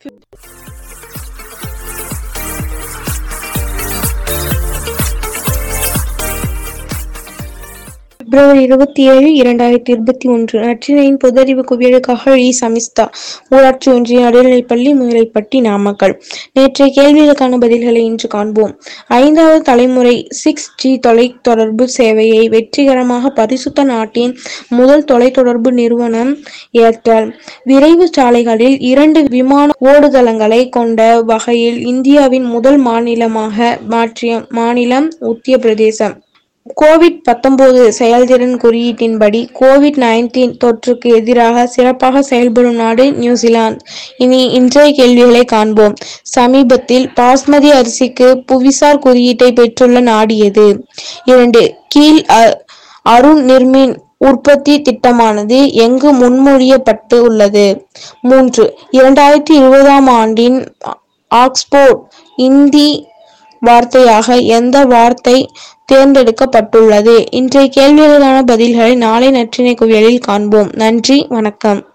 Für பிப்ரவரி இருபத்தி ஏழு இரண்டாயிரத்தி இருபத்தி ஒன்று. நற்றினையின் பொதறிவு குவியலுக்காக இ சமிஸ்தா ஊராட்சி ஒன்றிய நடுநிலைப்பள்ளி முயலைப்பட்டி நாமக்கல். நேற்றைய கேள்விகளுக்கான பதில்களை இன்று காண்போம். ஐந்தாவது தலைமுறை சிக்ஸ் ஜி தொலைத்தொடர்பு சேவையை வெற்றிகரமாக பரிசுத்த நாட்டின் முதல் தொலைத்தொடர்பு நிறுவனம் ஏர்டெல். விரைவு சாலைகளில் இரண்டு விமான ஓடுதளங்களை கொண்ட வகையில் இந்தியாவின் முதல் மாநிலமாக மாற்றிய மாநிலம் உத்திய பிரதேசம் கோவிட் பத்தொன்பது செயல்திறன் குறியீட்டின்படி கோவிட் நைன்டீன் தொற்றுக்கு எதிராக சிறப்பாக செயல்படும் நாடு நியூசிலாந்து. இனி இன்றைய கேள்விகளை காண்போம். சமீபத்தில் பாஸ்மதி அரிசிக்கு புவிசார் குறியீட்டை பெற்றுள்ள நாடு எது? இரண்டு கீழ் அருண் நிர்மின் உற்பத்தி திட்டமானது எங்கு முன்மொழியப்பட்டு உள்ளது? மூன்று இரண்டாயிரத்தி இருபதாம் ஆண்டின் ஆக்ஸ்போர்ட் இந்தி வார்த்தையாக எந்த வார்த்தை தேர்ந்தெடுக்கப்பட்டுள்ளது? இன்றைய கேள்விகளுக்கான பதில்களை நாளை நற்றினை குவியலில் காண்போம். நன்றி வணக்கம்.